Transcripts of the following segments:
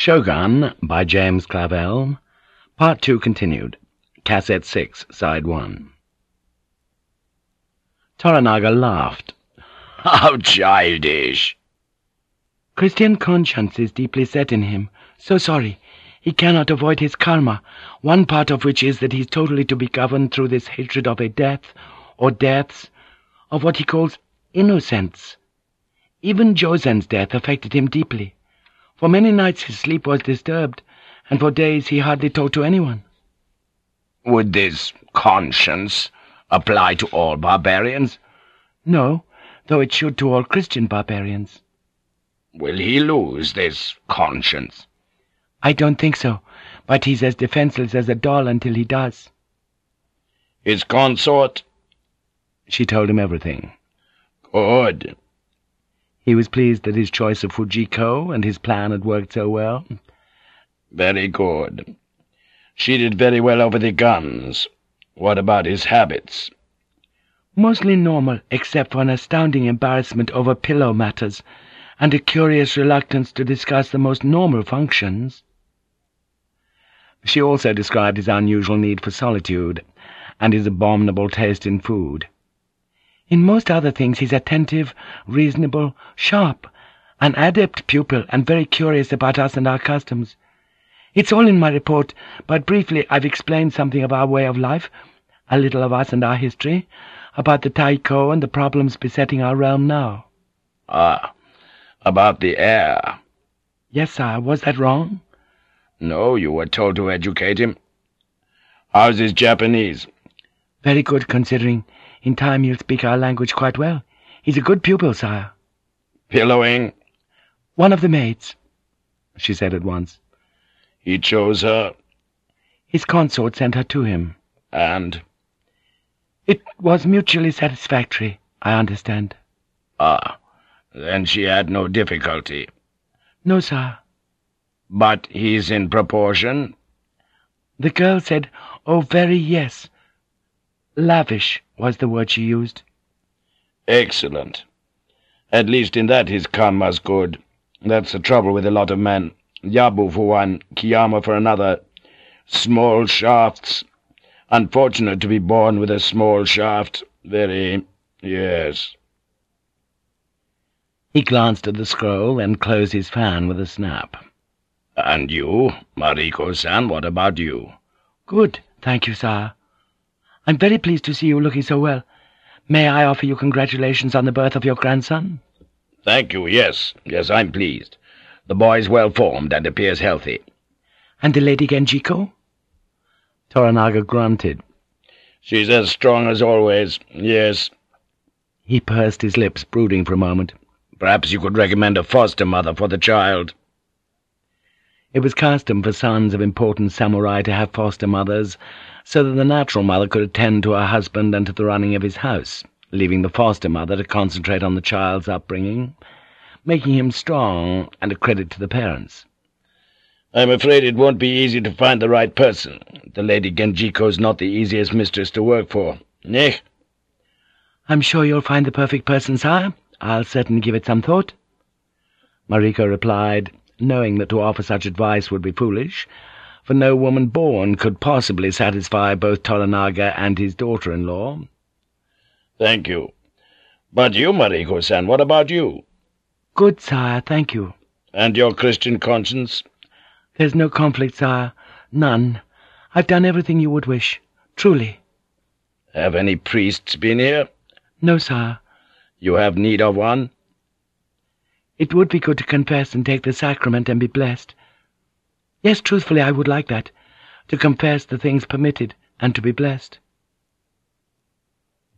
Shogun by James Clavell. Part 2 continued. Cassette 6, Side 1. Toranaga laughed. How childish! Christian conscience is deeply set in him. So sorry. He cannot avoid his karma, one part of which is that he is totally to be governed through this hatred of a death, or deaths, of what he calls innocence. Even Jozen's death affected him deeply. For many nights his sleep was disturbed, and for days he hardly talked to anyone. Would this conscience apply to all barbarians? No, though it should to all Christian barbarians. Will he lose this conscience? I don't think so, but he's as defenseless as a doll until he does. His consort? She told him everything. Good. He was pleased that his choice of Fujiko and his plan had worked so well. Very good. She did very well over the guns. What about his habits? Mostly normal, except for an astounding embarrassment over pillow matters, and a curious reluctance to discuss the most normal functions. She also described his unusual need for solitude, and his abominable taste in food. In most other things he's attentive, reasonable, sharp, an adept pupil, and very curious about us and our customs. It's all in my report, but briefly I've explained something of our way of life, a little of us and our history, about the Taiko and the problems besetting our realm now. Ah, about the heir. Yes, sir. Was that wrong? No, you were told to educate him. How's his Japanese? Very good, considering. In time he'll speak our language quite well. He's a good pupil, sire. Pillowing? One of the maids, she said at once. He chose her? His consort sent her to him. And? It was mutually satisfactory, I understand. Ah, then she had no difficulty. No, sir. But he's in proportion? The girl said, oh, very yes. Lavish was the word she used. Excellent. At least in that his karma's good. That's the trouble with a lot of men. Yabu for one, Kiyama for another. Small shafts. Unfortunate to be born with a small shaft. Very, yes. He glanced at the scroll, and closed his fan with a snap. And you, Mariko-san, what about you? Good, thank you, sir. I'm very pleased to see you looking so well. May I offer you congratulations on the birth of your grandson? Thank you, yes. Yes, I'm pleased. The boy's well-formed and appears healthy. And the Lady Genjiko? Toranaga grunted. She's as strong as always, yes. He pursed his lips, brooding for a moment. Perhaps you could recommend a foster mother for the child. It was custom for sons of important samurai to have foster mothers, so that the natural mother could attend to her husband and to the running of his house, leaving the foster mother to concentrate on the child's upbringing, making him strong and a credit to the parents. I'm afraid it won't be easy to find the right person. The Lady Genjiko's not the easiest mistress to work for. Eh? I'm sure you'll find the perfect person, sire. I'll certainly give it some thought. Mariko replied, knowing that to offer such advice would be foolish, for no woman born could possibly satisfy both Toranaga and his daughter-in-law. Thank you. But you, Mariko-san, what about you? Good, sire, thank you. And your Christian conscience? There's no conflict, sire. None. I've done everything you would wish. Truly. Have any priests been here? No, sire. You have need of one? It would be good to confess and take the sacrament and be blessed. Yes, truthfully, I would like that, to confess the things permitted and to be blessed.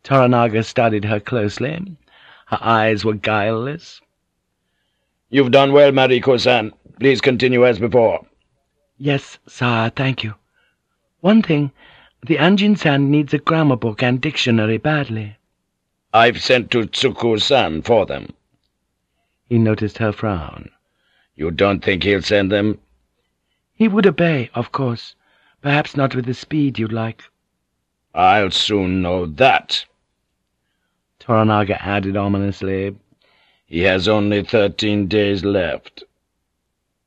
Toranaga studied her closely. Her eyes were guileless. You've done well, Mariko-san. Please continue as before. Yes, sire, thank you. One thing, the Anjin-san needs a grammar book and dictionary badly. I've sent to Tsukku-san for them. He noticed her frown. You don't think he'll send them? He would obey, of course. Perhaps not with the speed you'd like. I'll soon know that. Toranaga added ominously. He has only thirteen days left.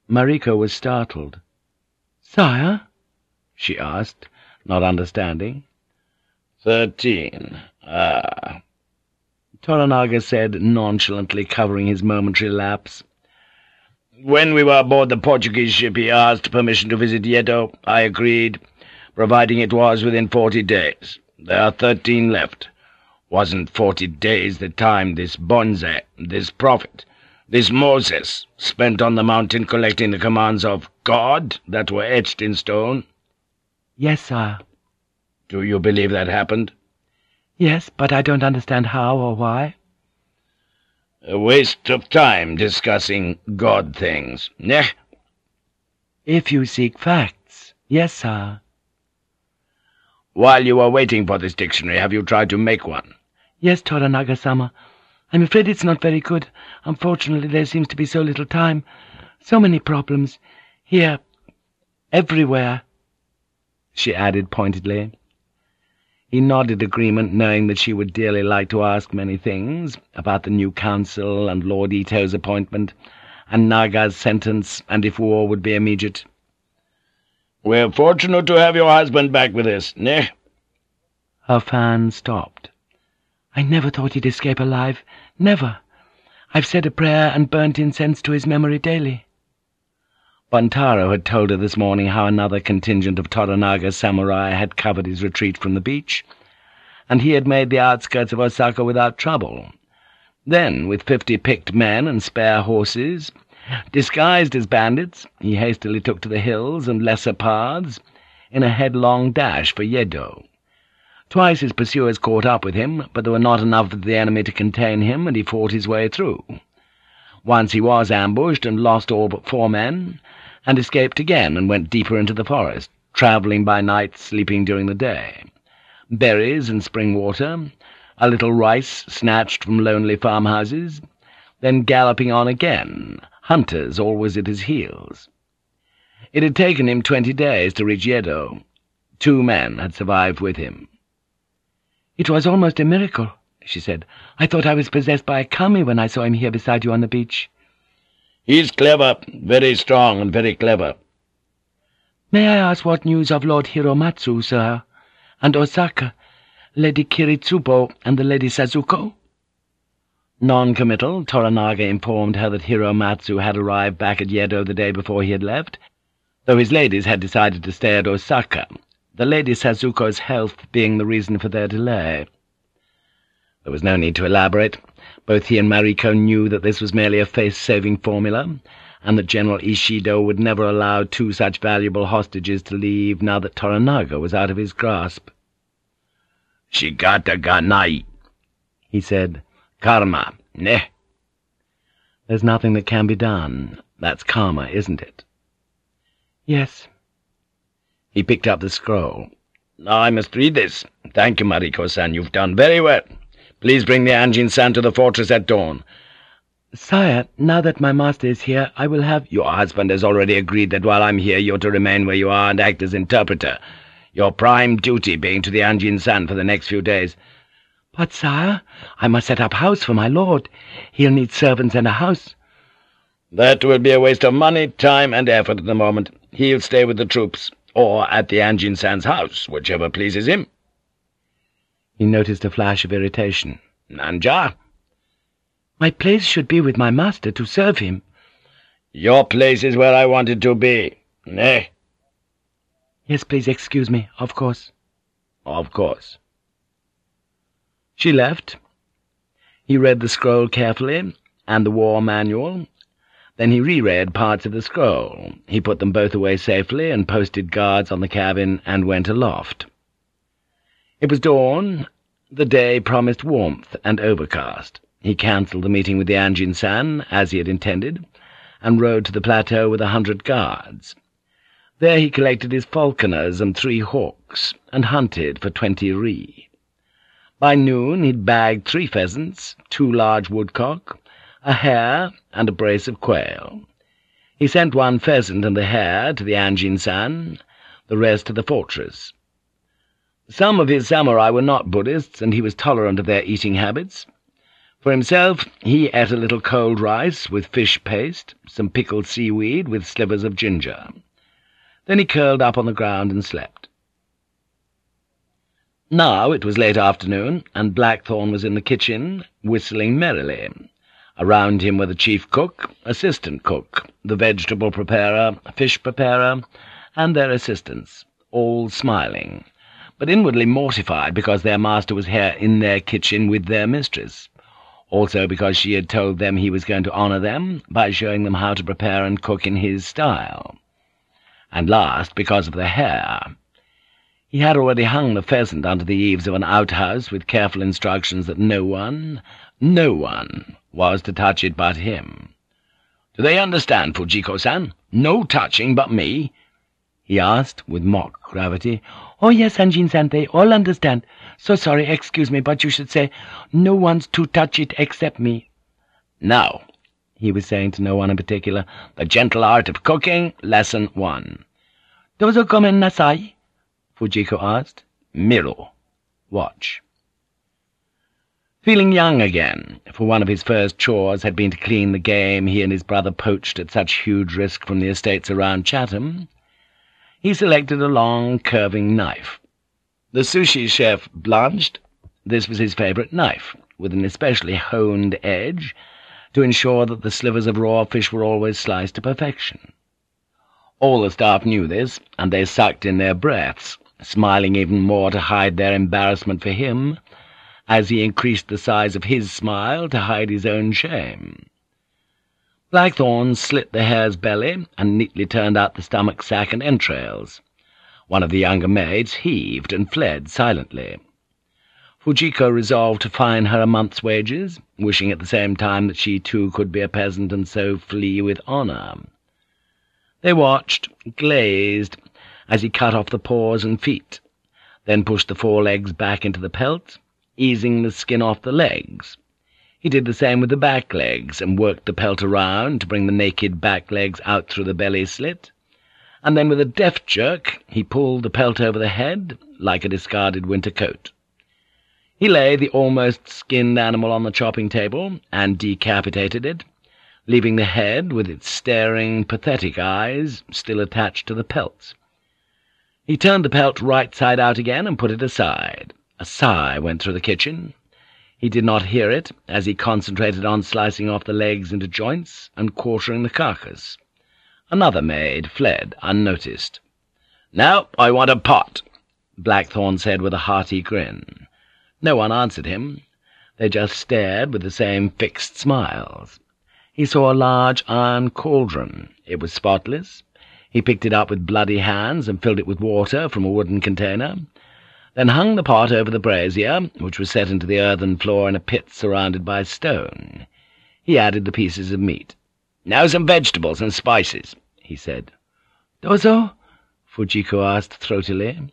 Mariko was startled. Sire? she asked, not understanding. Thirteen. Ah. Toranaga said, nonchalantly covering his momentary lapse. When we were aboard the Portuguese ship, he asked permission to visit Yedo. I agreed, providing it was within forty days. There are thirteen left. Wasn't forty days the time this Bonze, this prophet, this Moses, spent on the mountain collecting the commands of God that were etched in stone? Yes, sire. Do you believe that happened? Yes, but I don't understand how or why. A waste of time discussing God things, neh? If you seek facts, yes, sir. While you are waiting for this dictionary, have you tried to make one? Yes, Toranaga-sama. I'm afraid it's not very good. Unfortunately, there seems to be so little time. So many problems. Here. Everywhere. She added pointedly. He nodded agreement, knowing that she would dearly like to ask many things, about the new council and Lord Ito's appointment, and Naga's sentence, and if war would be immediate. We're fortunate to have your husband back with us, neh? Her fan stopped. I never thought he'd escape alive. Never. I've said a prayer and burnt incense to his memory daily. Buntaro had told her this morning how another contingent of Toranaga samurai had covered his retreat from the beach, and he had made the outskirts of Osaka without trouble. Then, with fifty picked men and spare horses, disguised as bandits, he hastily took to the hills and lesser paths in a headlong dash for Yedo. Twice his pursuers caught up with him, but there were not enough of the enemy to contain him, and he fought his way through. Once he was ambushed and lost all but four men, and escaped again and went deeper into the forest, travelling by night, sleeping during the day. Berries and spring water, a little rice snatched from lonely farmhouses, then galloping on again, hunters always at his heels. It had taken him twenty days to reach Yedo. Two men had survived with him. It was almost a miracle, she said. I thought I was possessed by a kami when I saw him here beside you on the beach. He's clever, very strong and very clever. May I ask what news of Lord Hiromatsu, sir, and Osaka, Lady Kiritsubo and the Lady Sazuko? Non-committal, Toranaga informed her that Hiromatsu had arrived back at Yedo the day before he had left, though his ladies had decided to stay at Osaka, the Lady Sazuko's health being the reason for their delay. There was no need to elaborate. Both he and Mariko knew that this was merely a face-saving formula, and that General Ishido would never allow two such valuable hostages to leave now that Toranaga was out of his grasp. Shikata ga nai, he said. Karma, ne? There's nothing that can be done. That's karma, isn't it? Yes. He picked up the scroll. Now I must read this. Thank you, Mariko-san. You've done very well. Please bring the Anjin-san to the fortress at dawn. Sire, now that my master is here, I will have— Your husband has already agreed that while I'm here you're to remain where you are and act as interpreter, your prime duty being to the Anjin-san for the next few days. But, sire, I must set up house for my lord. He'll need servants and a house. That will be a waste of money, time, and effort at the moment. He'll stay with the troops, or at the Anjin-san's house, whichever pleases him. He noticed a flash of irritation. Nanja? My place should be with my master to serve him. Your place is where I wanted to be. Nay. Yes, please excuse me, of course. Of course. She left. He read the scroll carefully, and the war manual. Then he reread parts of the scroll. He put them both away safely, and posted guards on the cabin, and went aloft. It was dawn. The day promised warmth and overcast. He cancelled the meeting with the Anjin-san, as he had intended, and rode to the plateau with a hundred guards. There he collected his falconers and three hawks, and hunted for twenty ri. By noon he'd bagged three pheasants, two large woodcock, a hare, and a brace of quail. He sent one pheasant and the hare to the Anjin-san, the rest to the fortress. Some of his samurai were not Buddhists, and he was tolerant of their eating habits. For himself, he ate a little cold rice with fish paste, some pickled seaweed with slivers of ginger. Then he curled up on the ground and slept. Now it was late afternoon, and Blackthorne was in the kitchen, whistling merrily. Around him were the chief cook, assistant cook, the vegetable preparer, fish preparer, and their assistants, all smiling, but inwardly mortified because their master was here in their kitchen with their mistress also because she had told them he was going to honour them by showing them how to prepare and cook in his style. And last, because of the hare. He had already hung the pheasant under the eaves of an outhouse with careful instructions that no one, no one, was to touch it but him. "'Do they understand, Fujiko-san? No touching but me?' he asked, with mock gravity. "'Oh, yes, Anjin-san, they all understand. So sorry, excuse me, but you should say, no one's to touch it except me.' "'Now,' he was saying to no one in particular, the gentle art of cooking, lesson one.' "'Dozo gomen nasai?' Fujiko asked. "'Miru. Watch.' Feeling young again, for one of his first chores had been to clean the game he and his brother poached at such huge risk from the estates around Chatham, he selected a long, curving knife. The sushi chef blanched. This was his favourite knife, with an especially honed edge, to ensure that the slivers of raw fish were always sliced to perfection. All the staff knew this, and they sucked in their breaths, smiling even more to hide their embarrassment for him, as he increased the size of his smile to hide his own shame. Blackthorne slit the hare's belly and neatly turned out the stomach sack and entrails. One of the younger maids heaved and fled silently. Fujiko resolved to fine her a month's wages, wishing at the same time that she too could be a peasant and so flee with honour. They watched, glazed, as he cut off the paws and feet, then pushed the forelegs back into the pelt, easing the skin off the legs. He did the same with the back legs, and worked the pelt around to bring the naked back legs out through the belly slit, and then with a deft jerk he pulled the pelt over the head, like a discarded winter coat. He lay the almost skinned animal on the chopping table, and decapitated it, leaving the head, with its staring, pathetic eyes, still attached to the pelt. He turned the pelt right side out again and put it aside. A sigh went through the kitchen. He did not hear it, as he concentrated on slicing off the legs into joints and quartering the carcass. Another maid fled unnoticed. "'Now I want a pot,' Blackthorne said with a hearty grin. No one answered him. They just stared with the same fixed smiles. He saw a large iron cauldron. It was spotless. He picked it up with bloody hands and filled it with water from a wooden container, then hung the pot over the brazier, which was set into the earthen floor in a pit surrounded by stone. He added the pieces of meat. "'Now some vegetables and spices he said. "Dozo?" Fujiko asked throatily.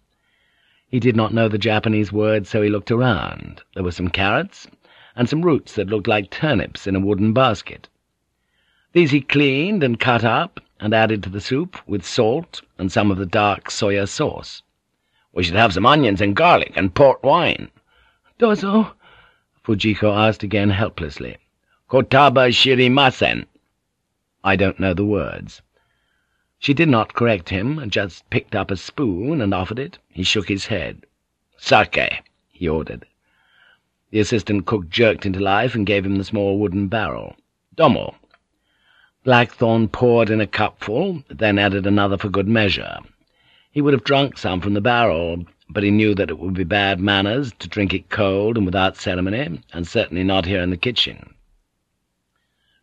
He did not know the Japanese word, so he looked around. There were some carrots, and some roots that looked like turnips in a wooden basket. These he cleaned and cut up, and added to the soup, with salt and some of the dark soya sauce. "'We should have some onions and garlic and port wine.' "'Dozo?' Fujiko asked again helplessly. "'Kotaba shirimasen.' I don't know the words. She did not correct him, and just picked up a spoon and offered it. He shook his head. "'Sake,' he ordered. The assistant cook jerked into life and gave him the small wooden barrel. "'Domo.' Blackthorne poured in a cupful, then added another for good measure. He would have drunk some from the barrel, but he knew that it would be bad manners to drink it cold and without ceremony, and certainly not here in the kitchen.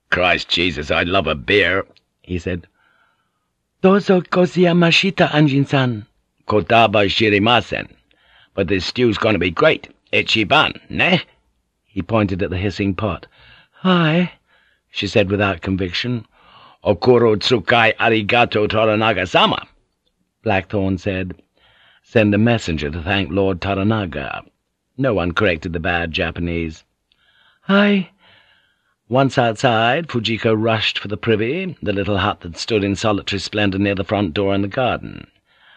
"'Christ Jesus, I'd love a beer,' he said. Dozo mashita, Anjin-san. Kotaba shirimasen. But this stew's going to be great. Ichiban, ne? He pointed at the hissing pot. Hi, she said without conviction. Okuro tsukai arigato Toranaga-sama. Blackthorne said, Send a messenger to thank Lord Toranaga. No one corrected the bad Japanese. Hi, once outside, Fujiko rushed for the privy, the little hut that stood in solitary splendour near the front door in the garden.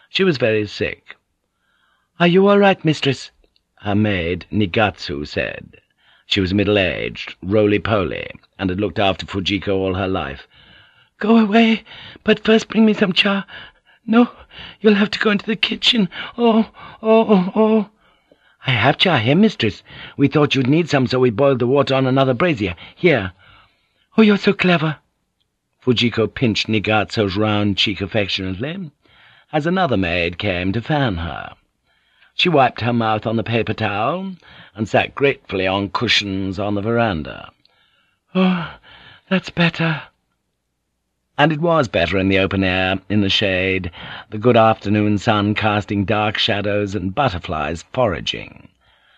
She was very sick. "'Are you all right, mistress?' her maid, Nigatsu, said. She was middle-aged, roly-poly, and had looked after Fujiko all her life. "Go away, but first bring me some cha. No, you'll have to go into the kitchen. Oh, oh, oh!" oh. "I have cha here, mistress. We thought you'd need some, so we boiled the water on another brazier. Here." "Oh, you're so clever." Fujiko pinched Nigatsu's round cheek affectionately, as another maid came to fan her. She wiped her mouth on the paper towel, and sat gratefully on cushions on the veranda. "Oh, that's better." And it was better in the open air, in the shade, the good afternoon sun casting dark shadows and butterflies foraging.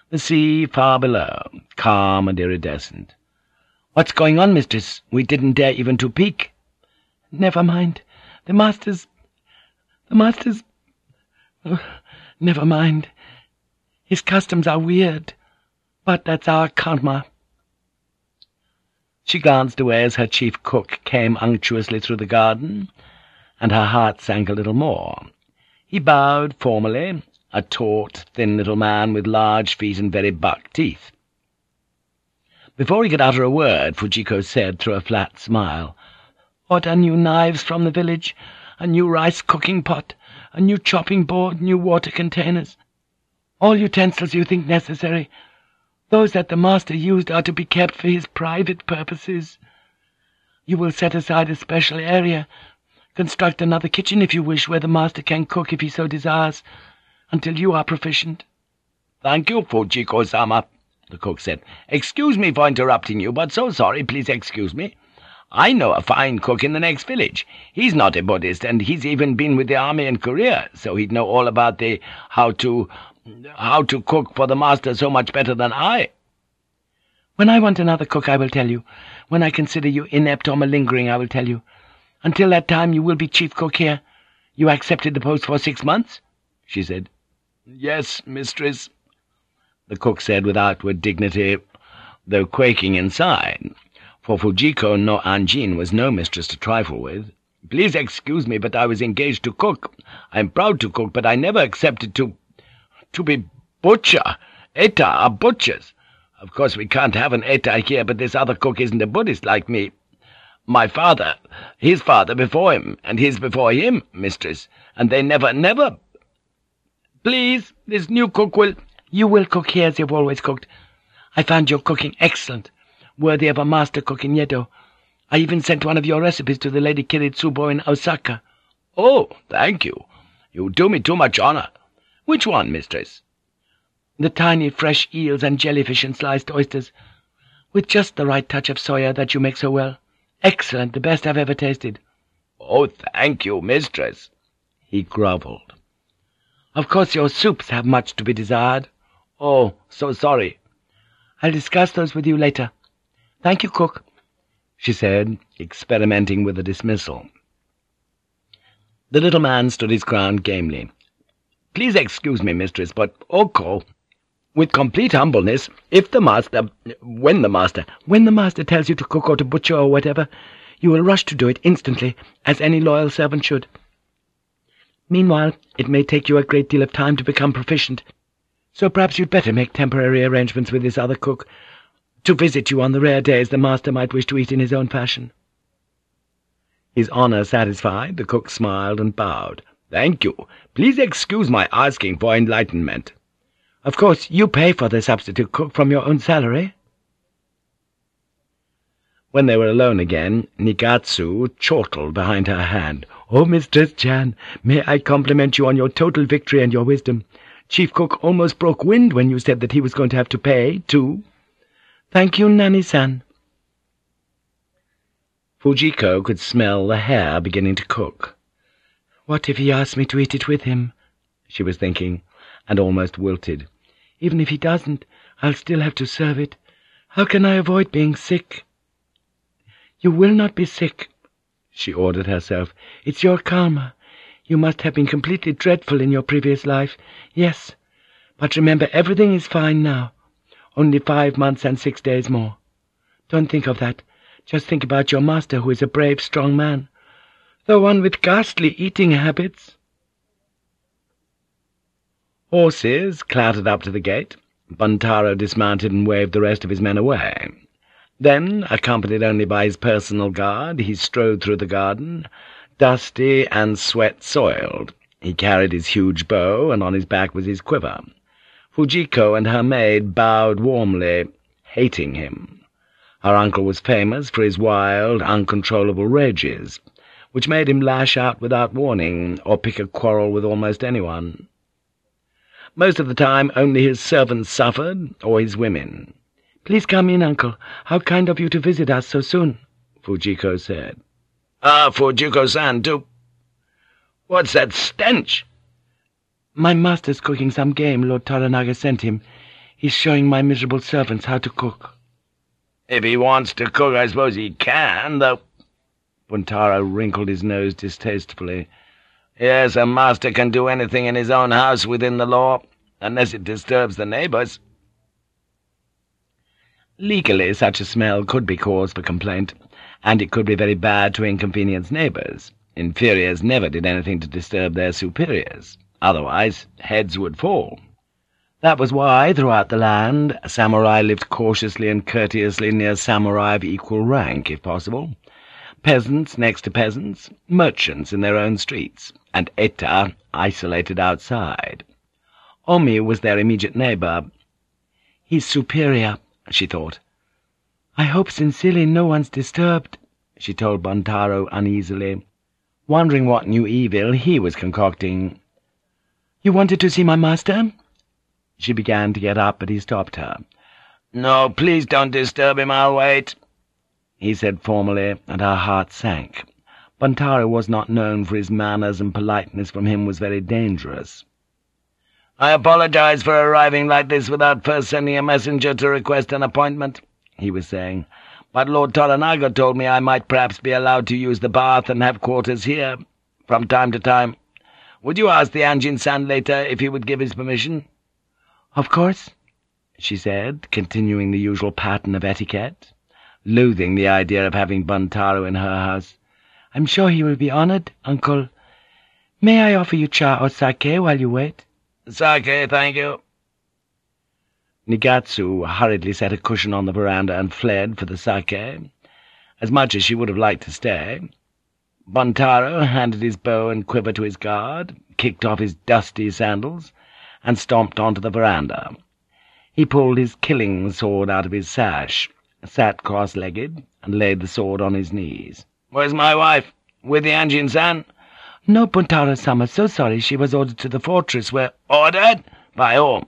The sea far below, calm and iridescent. "What's going on, mistress? We didn't dare even to peek." "Never mind. The master's... the master's... Oh, never mind. His customs are weird, but that's our karma." She glanced away as her chief cook came unctuously through the garden, and her heart sank a little more. He bowed formally, a taut, thin little man with large feet and very buck teeth. Before he could utter a word, Fujiko said through a flat smile, Order new knives from the village, a new rice-cooking pot, a new chopping board, new water containers. All utensils you think necessary. Those that the master used are to be kept for his private purposes. You will set aside a special area, construct another kitchen if you wish, where the master can cook if he so desires, until you are proficient. Thank you, Fujiko-sama, the cook said. Excuse me for interrupting you, but so sorry, please excuse me. I know a fine cook in the next village. He's not a Buddhist, and he's even been with the army in Korea, so he'd know all about the how to how to cook for the master so much better than I. When I want another cook, I will tell you. When I consider you inept or malingering, I will tell you. Until that time you will be chief cook here. You accepted the post for six months? she said. Yes, mistress, the cook said with outward dignity, though quaking inside for Fujiko no Anjin was no mistress to trifle with. "Please excuse me, but I was engaged to cook. I am proud to cook, but I never accepted to... to be butcher. Eta are butchers. Of course we can't have an Eta here, but this other cook isn't a Buddhist like me. My father, his father before him, and his before him, mistress, and they never, never... Please, this new cook will... You will cook here as you've always cooked. I found your cooking excellent worthy of a master cook in Yedo. I even sent one of your recipes to the Lady Kiritsubo in Osaka. Oh, thank you. You do me too much honor. Which one, mistress? The tiny fresh eels and jellyfish and sliced oysters, with just the right touch of soya that you make so well. Excellent, the best I've ever tasted. Oh, thank you, mistress, he grovelled. Of course your soups have much to be desired. Oh, so sorry. I'll discuss those with you later. Thank you, cook, she said, experimenting with a dismissal. The little man stood his ground gamely. Please excuse me, mistress, but oh, Oko, with complete humbleness, if the master, when the master, when the master tells you to cook or to butcher or whatever, you will rush to do it instantly, as any loyal servant should. Meanwhile, it may take you a great deal of time to become proficient, so perhaps you'd better make temporary arrangements with this other cook, to visit you on the rare days the master might wish to eat in his own fashion. His honour satisfied, the cook smiled and bowed. "'Thank you. Please excuse my asking for enlightenment.' "'Of course you pay for the substitute cook from your own salary?' When they were alone again, Nigatsu chortled behind her hand. "'Oh, Mistress Chan, may I compliment you on your total victory and your wisdom. Chief Cook almost broke wind when you said that he was going to have to pay, too.' Thank you, Nani-san. Fujiko could smell the hare beginning to cook. What if he asks me to eat it with him? she was thinking, and almost wilted. Even if he doesn't, I'll still have to serve it. How can I avoid being sick? You will not be sick, she ordered herself. It's your karma. You must have been completely dreadful in your previous life. Yes, but remember, everything is fine now. Only five months and six days more. Don't think of that. Just think about your master, who is a brave, strong man. The one with ghastly eating habits. Horses clattered up to the gate. Buntaro dismounted and waved the rest of his men away. Then, accompanied only by his personal guard, he strode through the garden, dusty and sweat-soiled. He carried his huge bow, and on his back was his quiver. Fujiko and her maid bowed warmly, hating him. Her uncle was famous for his wild, uncontrollable rages, which made him lash out without warning, or pick a quarrel with almost anyone. Most of the time only his servants suffered, or his women. "'Please come in, uncle. How kind of you to visit us so soon,' Fujiko said. "'Ah, Fujiko-san, do... What's that stench?' "'My master's cooking some game Lord Toranaga sent him. He's showing my miserable servants how to cook.' "'If he wants to cook, I suppose he can, though—' Buntaro wrinkled his nose distastefully. Yes, a master can do anything in his own house within the law, unless it disturbs the neighbours. Legally, such a smell could be cause for complaint, and it could be very bad to inconvenience neighbours. Inferiors never did anything to disturb their superiors. Otherwise, heads would fall. That was why, throughout the land, samurai lived cautiously and courteously near samurai of equal rank, if possible, peasants next to peasants, merchants in their own streets, and Eta isolated outside. Omi was their immediate neighbour. He's superior, she thought. I hope sincerely no one's disturbed, she told Buntaro uneasily, wondering what new evil he was concocting. You wanted to see my master? She began to get up, but he stopped her. No, please don't disturb him, I'll wait he said formally, and her heart sank. Buntaro was not known for his manners, and politeness from him was very dangerous. "'I apologize for arriving like this without first sending a messenger to request an appointment,' he was saying, "'but Lord Toranaga told me I might perhaps be allowed to use the bath and have quarters here, from time to time. Would you ask the Anjin-san later if he would give his permission?' "'Of course,' she said, continuing the usual pattern of etiquette loathing the idea of having Buntaro in her house. "I'm sure he will be honored, uncle. May I offer you cha or sake while you wait?" "Sake, thank you." Nigatsu hurriedly set a cushion on the veranda and fled for the sake, as much as she would have liked to stay. Buntaro handed his bow and quiver to his guard, kicked off his dusty sandals, and stomped onto the veranda. He pulled his killing sword out of his sash, sat cross-legged, and laid the sword on his knees. "'Where's my wife? With the Anjin-san?' "'No, Buntaro-sama, so sorry. She was ordered to the fortress where—' "'Ordered? By whom?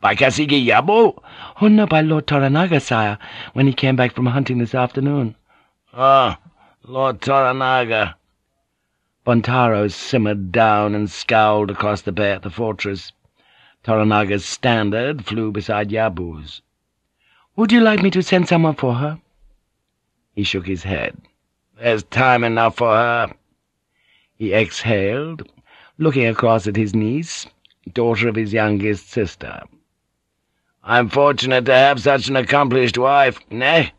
By Kasigi Yabu?' "'Oh, no, by Lord Toranaga, sire, when he came back from hunting this afternoon.' "'Oh, Lord Toranaga.' Buntaro simmered down and scowled across the bay at the fortress. Toranaga's standard flew beside Yabu's. Would you like me to send someone for her?' He shook his head. "'There's time enough for her.' He exhaled, looking across at his niece, daughter of his youngest sister. "'I'm fortunate to have such an accomplished wife, nay?'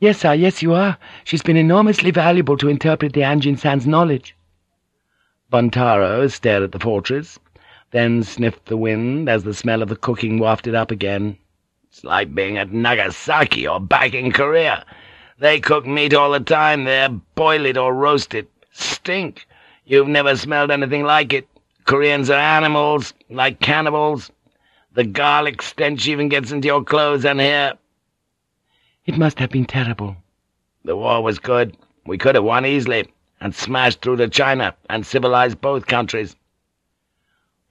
"'Yes, sir, yes, you are. She's been enormously valuable to interpret the Anjin-san's knowledge.' Buntaro stared at the fortress, then sniffed the wind as the smell of the cooking wafted up again. It's like being at Nagasaki or back in Korea. They cook meat all the time there, boil it or roast it. Stink. You've never smelled anything like it. Koreans are animals, like cannibals. The garlic stench even gets into your clothes and hair. It must have been terrible. The war was good. We could have won easily, and smashed through to China, and civilized both countries.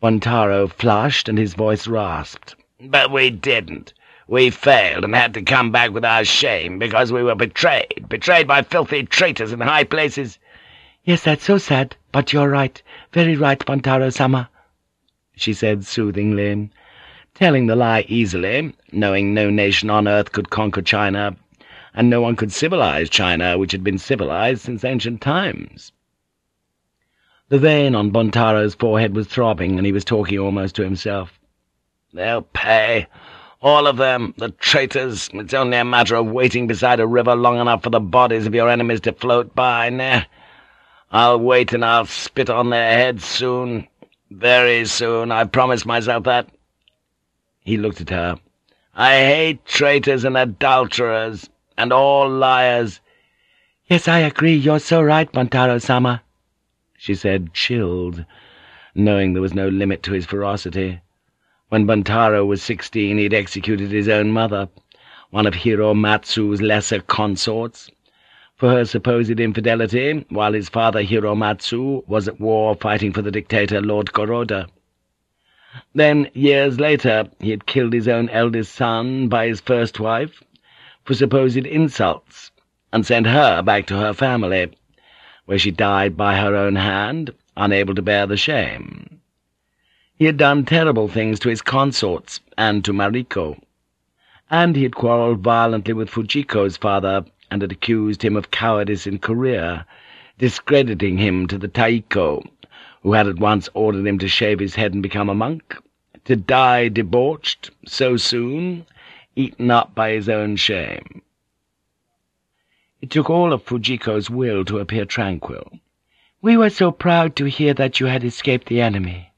Buntaro flushed, and his voice rasped. But we didn't. We failed and had to come back with our shame because we were betrayed, betrayed by filthy traitors in high places. Yes, that's so sad, but you're right, very right, Buntaro-sama, she said soothingly, telling the lie easily, knowing no nation on earth could conquer China, and no one could civilize China, which had been civilized since ancient times. The vein on Buntaro's forehead was throbbing, and he was talking almost to himself. "'They'll pay. All of them, the traitors. It's only a matter of waiting beside a river long enough for the bodies of your enemies to float by, nah. I'll wait and I'll spit on their heads soon. Very soon, I've promised myself that.' He looked at her. I hate traitors and adulterers, and all liars. Yes, I agree. You're so right, Buntaro-sama, she said, chilled, knowing there was no limit to his ferocity. When Buntaro was sixteen, he'd executed his own mother, one of Hiromatsu's lesser consorts, for her supposed infidelity, while his father Hiromatsu was at war fighting for the dictator Lord Goroda. Then, years later, he had killed his own eldest son by his first wife for supposed insults, and sent her back to her family, where she died by her own hand, unable to bear the shame. He had done terrible things to his consorts and to Mariko, and he had quarrelled violently with Fujiko's father and had accused him of cowardice in Korea, discrediting him to the Taiko, who had at once ordered him to shave his head and become a monk, to die debauched so soon, eaten up by his own shame. It took all of Fujiko's will to appear tranquil. "'We were so proud to hear that you had escaped the enemy,'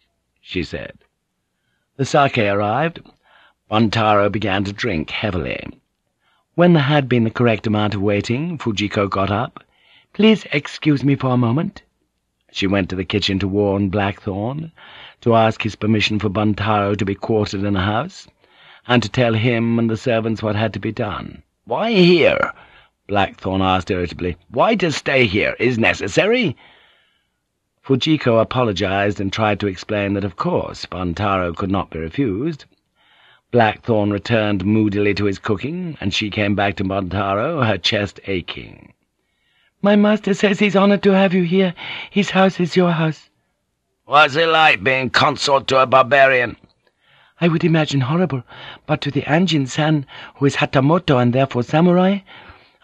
she said. The sake arrived. Buntaro began to drink heavily. When there had been the correct amount of waiting, Fujiko got up. "'Please excuse me for a moment.' She went to the kitchen to warn Blackthorne, to ask his permission for Buntaro to be quartered in the house, and to tell him and the servants what had to be done. "'Why here?' Blackthorne asked irritably. "'Why to stay here? Is necessary?' Fujiko apologized and tried to explain that of course Buntaro could not be refused. Blackthorne returned moodily to his cooking, and she came back to Buntaro, her chest aching. "'My master says he's honored to have you here. His house is your house.' "'What's it like being consort to a barbarian?' "'I would imagine horrible, but to the Anjin-san, who is Hatamoto and therefore samurai,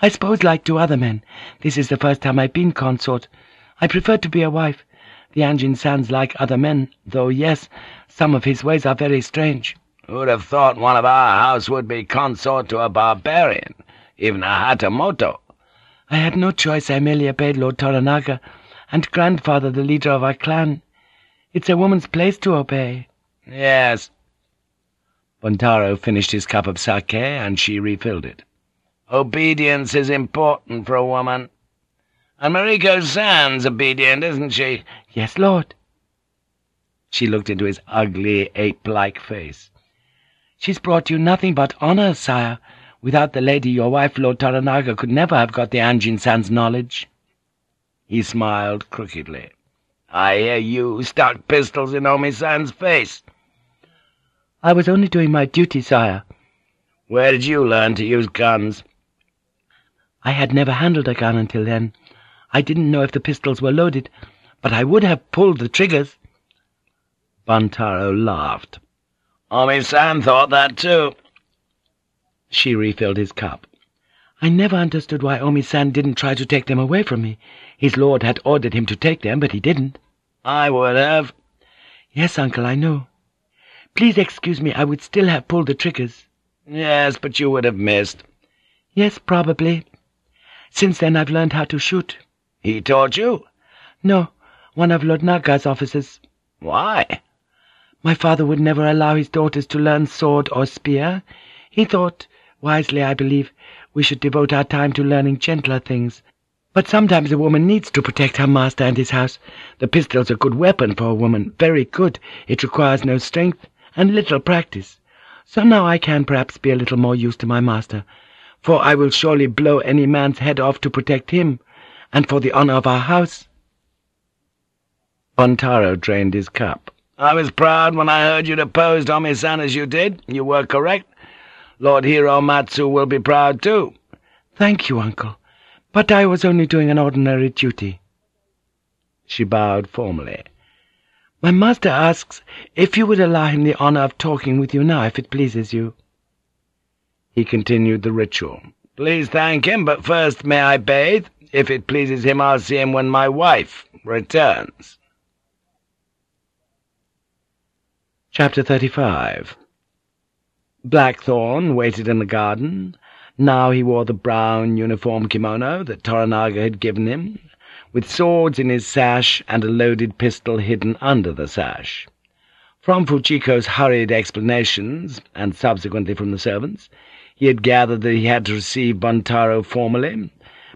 I suppose like to other men. This is the first time I've been consort. I prefer to be a wife. The Anjin-san's like other men, though, yes, some of his ways are very strange.' "'Who'd have thought one of our house would be consort to a barbarian, even a Hatamoto?' I had no choice. I merely obeyed Lord Toranaga, and grandfather the leader of our clan. It's a woman's place to obey. Yes. Buntaro finished his cup of sake, and she refilled it. Obedience is important for a woman. And Mariko-san's obedient, isn't she? Yes, Lord. She looked into his ugly, ape-like face. She's brought you nothing but honour, sire. Without the lady, your wife, Lord Toranaga, could never have got the Anjin-san's knowledge.' He smiled crookedly. "'I hear you stuck pistols in Omi-san's face.' "'I was only doing my duty, sire.' "'Where did you learn to use guns?' "'I had never handled a gun until then. I didn't know if the pistols were loaded, but I would have pulled the triggers.' Buntaro laughed. "'Omi-san thought that too.' She refilled his cup. I never understood why Omi-san didn't try to take them away from me. His lord had ordered him to take them, but he didn't. I would have. Yes, uncle, I know. Please excuse me, I would still have pulled the triggers. Yes, but you would have missed. Yes, probably. Since then I've learned how to shoot. He taught you? No, one of Lord Naga's officers. Why? My father would never allow his daughters to learn sword or spear. He thought wisely, I believe, we should devote our time to learning gentler things. But sometimes a woman needs to protect her master and his house. The pistol's a good weapon for a woman, very good. It requires no strength and little practice. So now I can perhaps be a little more used to my master, for I will surely blow any man's head off to protect him, and for the honour of our house.' Buntaro drained his cup. I was proud when I heard you deposed Omi-san as you did. You were correct. Lord Hiromatsu will be proud too. Thank you, uncle. But I was only doing an ordinary duty. She bowed formally. My master asks if you would allow him the honour of talking with you now, if it pleases you. He continued the ritual. Please thank him, but first may I bathe? If it pleases him, I'll see him when my wife returns. Chapter 35 Blackthorne waited in the garden. Now he wore the brown uniform kimono that Toranaga had given him, with swords in his sash and a loaded pistol hidden under the sash. From Fujiko's hurried explanations, and subsequently from the servants, he had gathered that he had to receive Buntaro formally,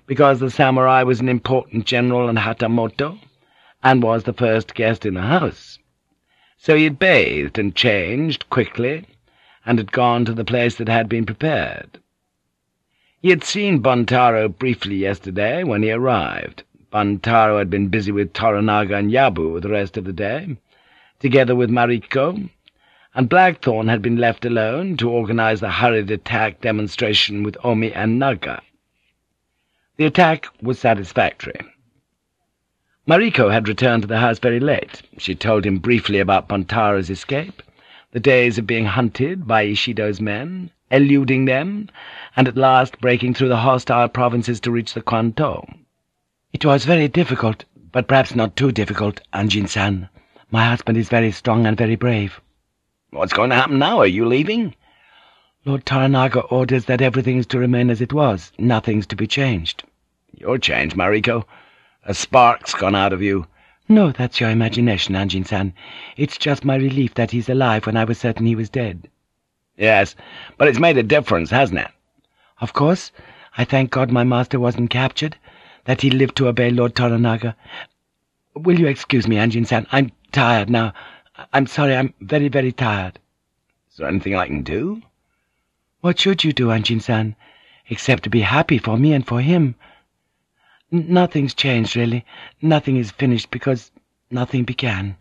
because the samurai was an important general in Hatamoto, and was the first guest in the house. So he had bathed and changed quickly, and had gone to the place that had been prepared. He had seen Buntaro briefly yesterday when he arrived. Buntaro had been busy with Toranaga and Yabu the rest of the day, together with Mariko, and Blackthorne had been left alone to organize the hurried attack demonstration with Omi and Naga. The attack was satisfactory. Mariko had returned to the house very late. She told him briefly about Buntaro's escape, the days of being hunted by Ishido's men, eluding them, and at last breaking through the hostile provinces to reach the Kwanto. It was very difficult, but perhaps not too difficult, Anjin-san. My husband is very strong and very brave. What's going to happen now? Are you leaving? Lord Toranaga orders that everything is to remain as it was. Nothing's to be changed. You're changed, Mariko. A spark's gone out of you. No, that's your imagination, Anjin-san. It's just my relief that he's alive when I was certain he was dead. Yes, but it's made a difference, hasn't it? Of course. I thank God my master wasn't captured, that he lived to obey Lord Toranaga. Will you excuse me, Anjin-san? I'm tired now. I'm sorry, I'm very, very tired. Is there anything I can do? What should you do, Anjin-san, except to be happy for me and for him? Nothing's changed, really. Nothing is finished because nothing began.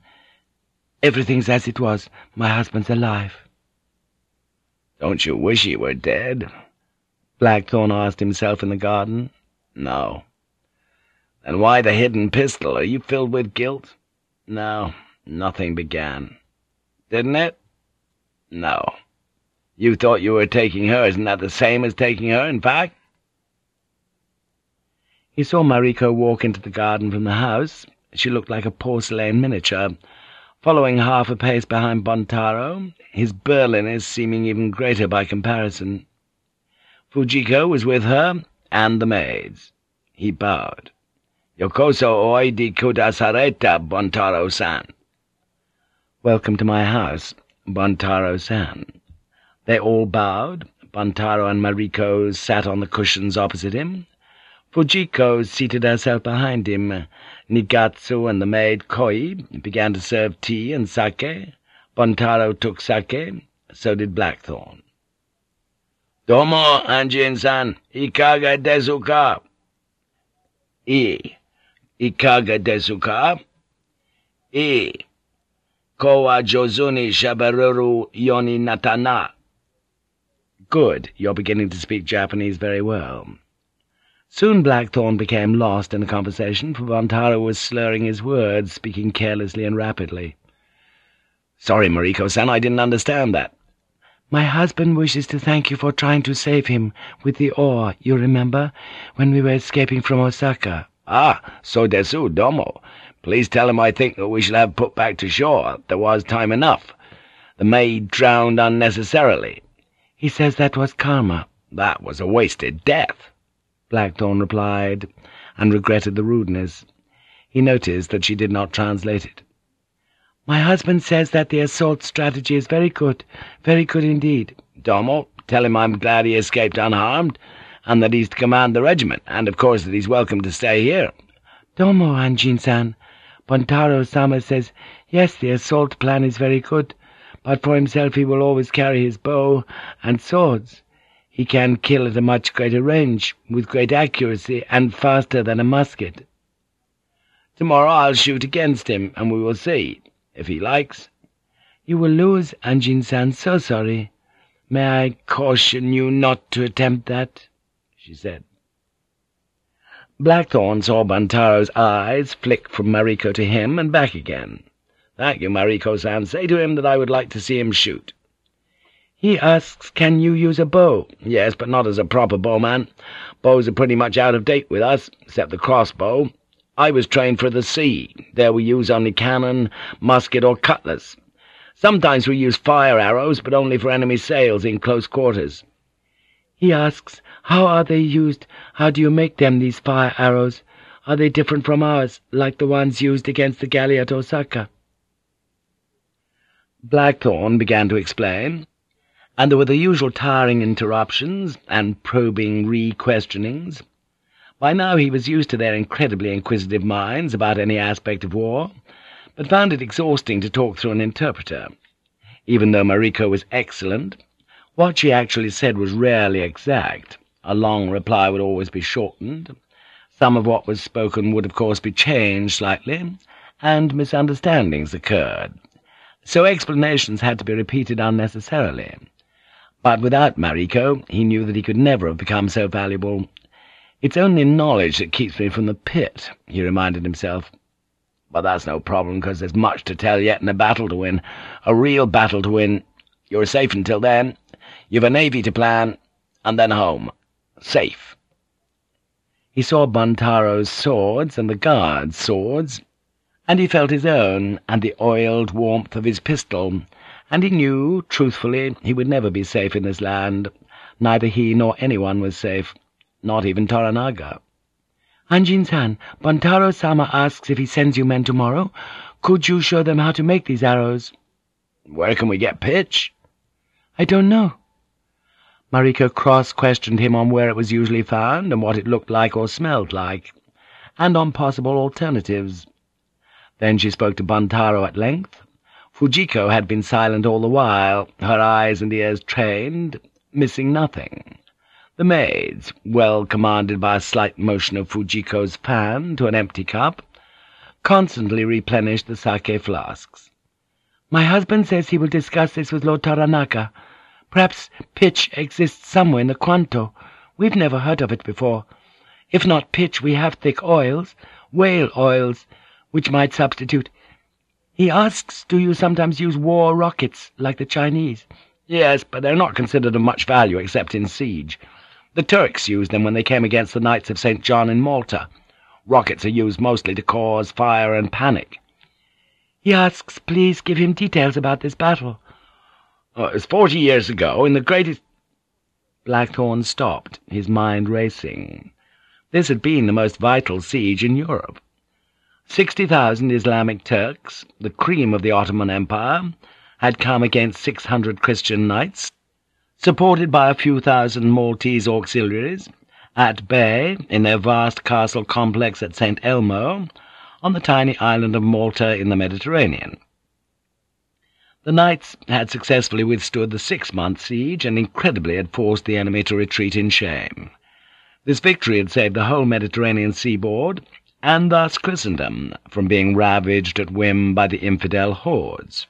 Everything's as it was. My husband's alive. Don't you wish he were dead? Blackthorne asked himself in the garden. No. Then why the hidden pistol? Are you filled with guilt? No, nothing began. Didn't it? No. You thought you were taking her. Isn't that the same as taking her, in fact? He saw Mariko walk into the garden from the house. She looked like a porcelain miniature, following half a pace behind Buntaro, his burliness seeming even greater by comparison. Fujiko was with her, and the maids. He bowed. Yokoso oidi kudasareta, Buntaro-san. Welcome to my house, Buntaro-san. They all bowed. Buntaro and Mariko sat on the cushions opposite him. Fujiko seated herself behind him. Nigatsu and the maid Koi began to serve tea and sake. Buntaro took sake, so did Blackthorne. Domo, Anjin-san, ikaga desu ka? I. Ikaga desu ka? I. Kowa jozuni shabaruru yoni natana. Good, you're beginning to speak Japanese very well. Soon Blackthorne became lost in the conversation, for Buntaro was slurring his words, speaking carelessly and rapidly. Sorry, Mariko-san, I didn't understand that. My husband wishes to thank you for trying to save him with the oar, you remember, when we were escaping from Osaka. Ah, so desu, domo. Please tell him I think that we shall have put back to shore. There was time enough. The maid drowned unnecessarily. He says that was karma. That was a wasted death. Blackthorne replied, and regretted the rudeness. He noticed that she did not translate it. My husband says that the assault strategy is very good, very good indeed. Domo, tell him I'm glad he escaped unharmed, and that he's to command the regiment, and of course that he's welcome to stay here. Domo, Anjin-san. Buntaro-sama says, yes, the assault plan is very good, but for himself he will always carry his bow and swords. He can kill at a much greater range, with great accuracy, and faster than a musket. Tomorrow I'll shoot against him, and we will see, if he likes. You will lose, Anjin-san, so sorry. May I caution you not to attempt that? she said. Blackthorn saw Buntaro's eyes flick from Mariko to him and back again. Thank you, Mariko-san. Say to him that I would like to see him shoot. He asks, can you use a bow? Yes, but not as a proper bowman. Bows are pretty much out of date with us, except the crossbow. I was trained for the sea. There we use only cannon, musket, or cutlass. Sometimes we use fire arrows, but only for enemy sails in close quarters. He asks, how are they used? How do you make them, these fire arrows? Are they different from ours, like the ones used against the galley at Osaka? Blackthorne began to explain, and there were the usual tiring interruptions and probing re-questionings. By now he was used to their incredibly inquisitive minds about any aspect of war, but found it exhausting to talk through an interpreter. Even though Mariko was excellent, what she actually said was rarely exact. A long reply would always be shortened. Some of what was spoken would, of course, be changed slightly, and misunderstandings occurred. So explanations had to be repeated unnecessarily. But without Mariko, he knew that he could never have become so valuable. It's only knowledge that keeps me from the pit, he reminded himself. But that's no problem, because there's much to tell yet and a battle to win. A real battle to win. You're safe until then. You've a navy to plan, and then home. Safe. He saw Buntaro's swords and the guards' swords, and he felt his own and the oiled warmth of his pistol, and he knew, truthfully, he would never be safe in this land. Neither he nor anyone was safe not even Toranaga. Anjin-san, Buntaro-sama asks if he sends you men tomorrow. Could you show them how to make these arrows? Where can we get pitch? I don't know. Mariko cross-questioned him on where it was usually found and what it looked like or smelled like, and on possible alternatives. Then she spoke to Buntaro at length. Fujiko had been silent all the while, her eyes and ears trained, missing nothing. The maids, well commanded by a slight motion of Fujiko's fan to an empty cup, constantly replenished the sake flasks. My husband says he will discuss this with Lord Toranaga. Perhaps pitch exists somewhere in the Kwanto. We've never heard of it before. If not pitch, we have thick oils, whale oils, which might substitute. He asks, do you sometimes use war rockets, like the Chinese? Yes, but they're not considered of much value except in siege. The Turks used them when they came against the Knights of St. John in Malta. Rockets are used mostly to cause fire and panic. He asks, please give him details about this battle. Uh, it was forty years ago, in the greatest— Blackthorne stopped, his mind racing. This had been the most vital siege in Europe. Sixty thousand Islamic Turks, the cream of the Ottoman Empire, had come against six hundred Christian knights, supported by a few thousand Maltese auxiliaries, at bay in their vast castle complex at St. Elmo, on the tiny island of Malta in the Mediterranean. The knights had successfully withstood the six-month siege and incredibly had forced the enemy to retreat in shame. This victory had saved the whole Mediterranean seaboard, and thus Christendom, from being ravaged at whim by the infidel hordes.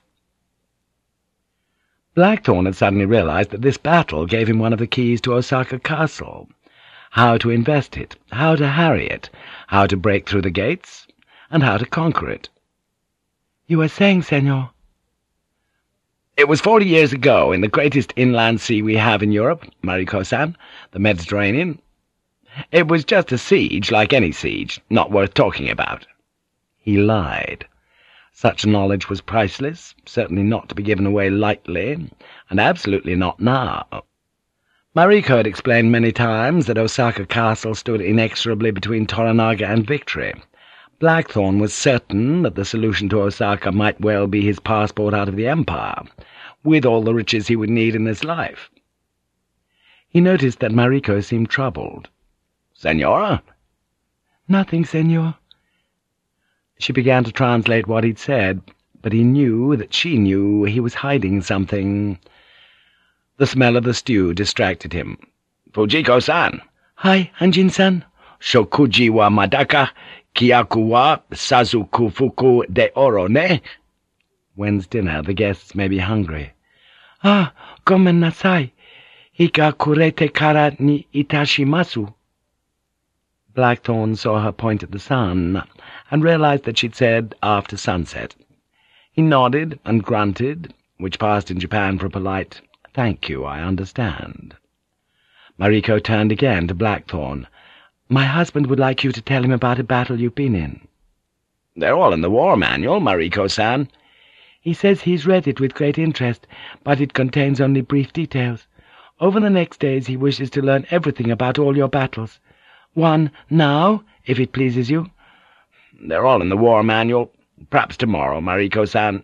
Blackthorne had suddenly realized that this battle gave him one of the keys to Osaka Castle. How to invest it, how to harry it, how to break through the gates, and how to conquer it. You were saying, senor? It was forty years ago, in the greatest inland sea we have in Europe, Mariko-san, the Mediterranean. It was just a siege, like any siege, not worth talking about. He lied. Such knowledge was priceless, certainly not to be given away lightly, and absolutely not now. Mariko had explained many times that Osaka Castle stood inexorably between Toranaga and victory. Blackthorne was certain that the solution to Osaka might well be his passport out of the Empire, with all the riches he would need in this life. He noticed that Mariko seemed troubled. "'Senora?' "'Nothing, senor.' She began to translate what he'd said, but he knew that she knew he was hiding something. The smell of the stew distracted him. Fujiko-san! Hi, Anjin-san! Shokuji wa madaka, kyaku wa sazuku de oro ne? When's dinner? The guests may be hungry. Ah, gomen nasai. Hika kurete kara ni itashimasu. Blackthorne saw her point at the sun, and realized that she'd said after sunset. He nodded and grunted, which passed in Japan for a polite, "Thank you, I understand." Mariko turned again to Blackthorne. "My husband would like you to tell him about a battle you've been in." "They're all in the war manual, Mariko-san." "He says he's read it with great interest, but it contains only brief details. Over the next days he wishes to learn everything about all your battles. One now, if it pleases you. They're all in the war manual. Perhaps tomorrow, Mariko-san.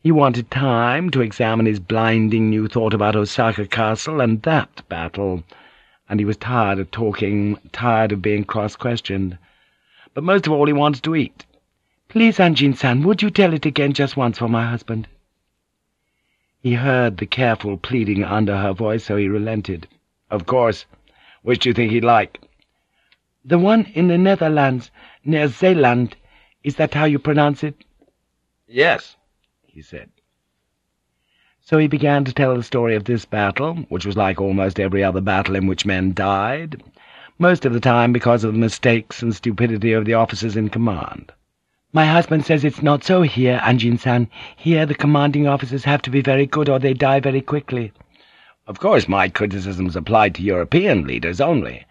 He wanted time to examine his blinding new thought about Osaka Castle and that battle, and he was tired of talking, tired of being cross-questioned. But most of all he wanted to eat. Please, Anjin-san, would you tell it again just once for my husband? He heard the careful pleading under her voice, so he relented. Of course. Which do you think he'd like? The one in the Netherlands, near Zeeland. Is that how you pronounce it? Yes he said. So he began to tell the story of this battle, which was like almost every other battle in which men died, most of the time because of the mistakes and stupidity of the officers in command. My husband says it's not so here, Anjin-san. Here the commanding officers have to be very good or they die very quickly. Of course my criticisms apply to European leaders only.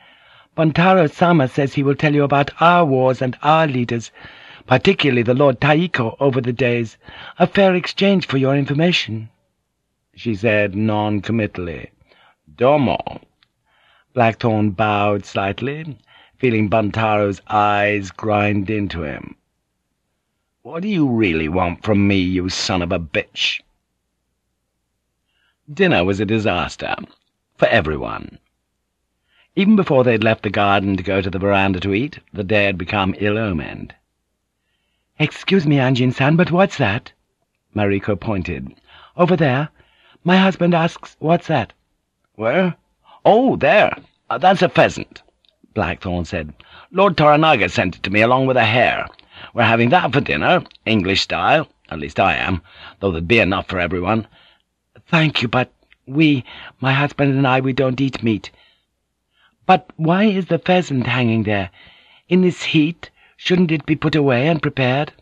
Buntaro Sama says he will tell you about our wars and our leaders, particularly the Lord Taiko, over the days. A fair exchange for your information.' She said non-committally, Domo. Blackthorne bowed slightly, feeling Buntaro's eyes grind into him. What do you really want from me, you son of a bitch? Dinner was a disaster, for everyone. Even before they'd left the garden to go to the veranda to eat, the day had become ill-omened. "'Excuse me, Anjin-san, but what's that?' Mariko pointed. "'Over there. My husband asks, what's that?' "'Where? Oh, there. Uh, that's a pheasant,' Blackthorne said. "'Lord Toranaga sent it to me along with a hare. We're having that for dinner, English style. At least I am, though there'd be enough for everyone.' "'Thank you, but we, my husband and I, we don't eat meat.' "'But why is the pheasant hanging there? In this heat?' Shouldn't it be put away and prepared?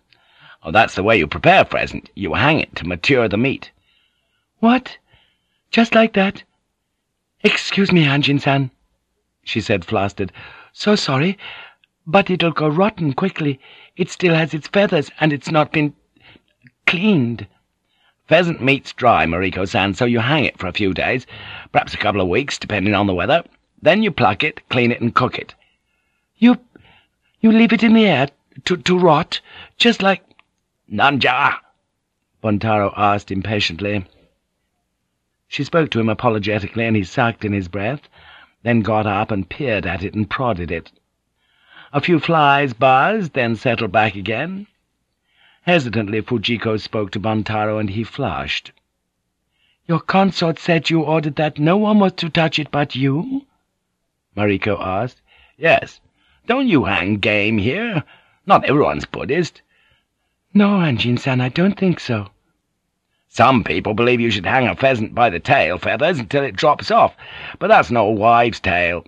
Oh, that's the way you prepare pheasant. You hang it to mature the meat. What? Just like that? Excuse me, Anjin-san, she said, flustered. So sorry, but it'll go rotten quickly. It still has its feathers, and it's not been cleaned. Pheasant meat's dry, Mariko-san, so you hang it for a few days, perhaps a couple of weeks, depending on the weather. Then you pluck it, clean it, and cook it. You you leave it in the air to, to rot, just like— Nanja? Buntaro asked impatiently. She spoke to him apologetically, and he sucked in his breath, then got up and peered at it and prodded it. A few flies buzzed, then settled back again. Hesitantly Fujiko spoke to Buntaro, and he flushed. "'Your consort said you ordered that no one was to touch it but you?' Mariko asked. "'Yes. Don't you hang game here? Not everyone's Buddhist.' "'No, Anjin-san, I don't think so.' "'Some people believe you should hang a pheasant by the tail feathers until it drops off, but that's no wives' tale,'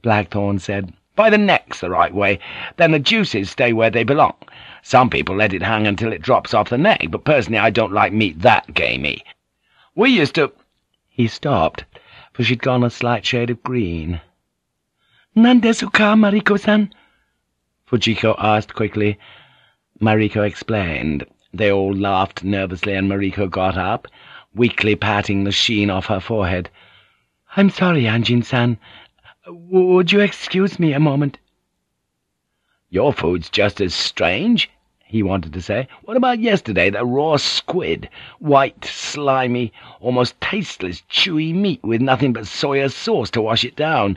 Blackthorne said. "'By the neck's the right way, then the juices stay where they belong. Some people let it hang until it drops off the neck, but personally I don't like meat that gamey. We used to—' He stopped, for she'd gone a slight shade of green. Nandesu ka, Mariko-san? Fujiko asked quickly. Mariko explained. They all laughed nervously, and Mariko got up, weakly patting the sheen off her forehead. "'I'm sorry, Anjin-san. Would you excuse me a moment?' "'Your food's just as strange,' he wanted to say. "'What about yesterday, the raw squid? White, slimy, almost tasteless, chewy meat with nothing but soya sauce to wash it down.'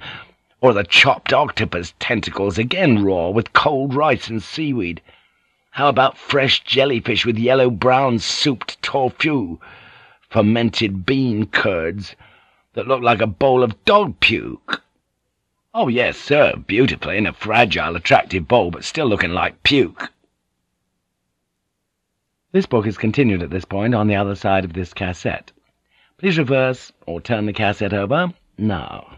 Or the chopped octopus tentacles, again raw, with cold rice and seaweed. How about fresh jellyfish with yellow-brown souped tofu, fermented bean curds that look like a bowl of dog puke? Oh, yes, sir, beautifully in a fragile, attractive bowl, but still looking like puke. This book is continued at this point on the other side of this cassette. Please reverse or turn the cassette over now.